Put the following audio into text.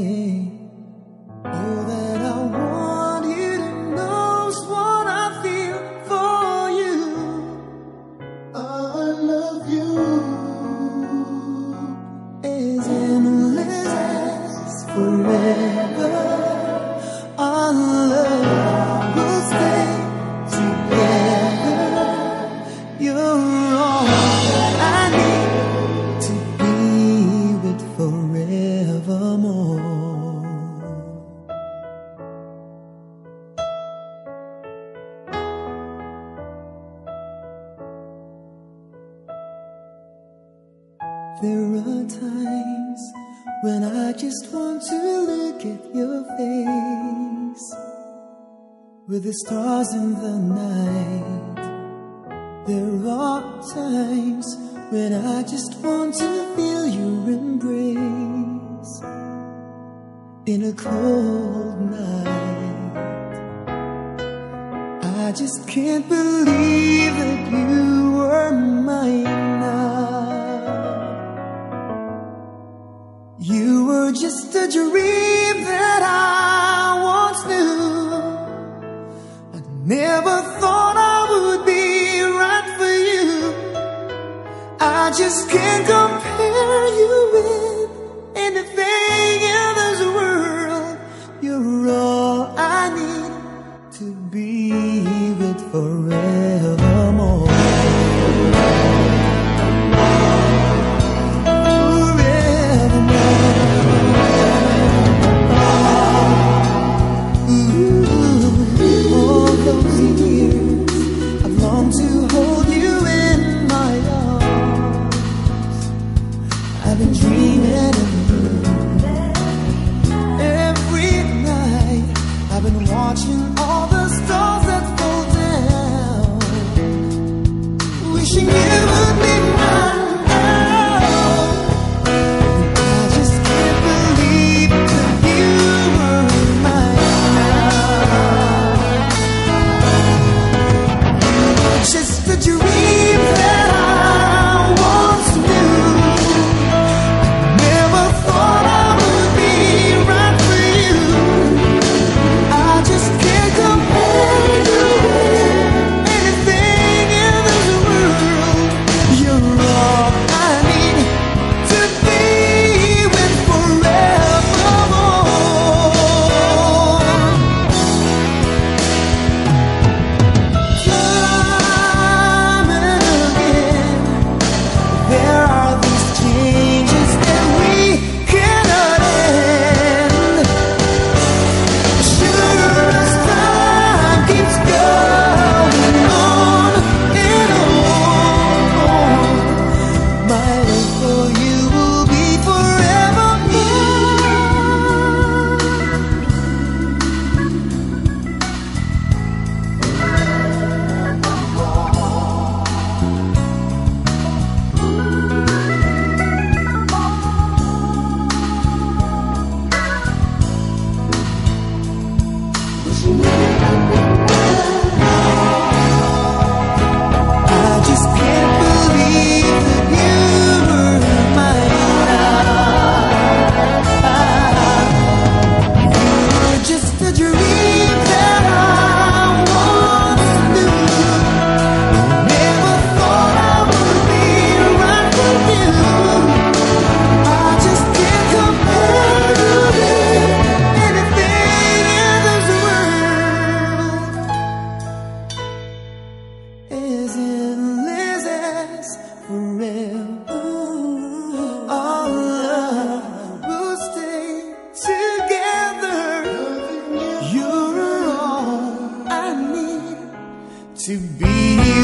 Oh, There are times when I just want to look at your face with the stars in the night. There are times when I just want to feel your embrace in a cold night. I just can't believe that you surgery. to be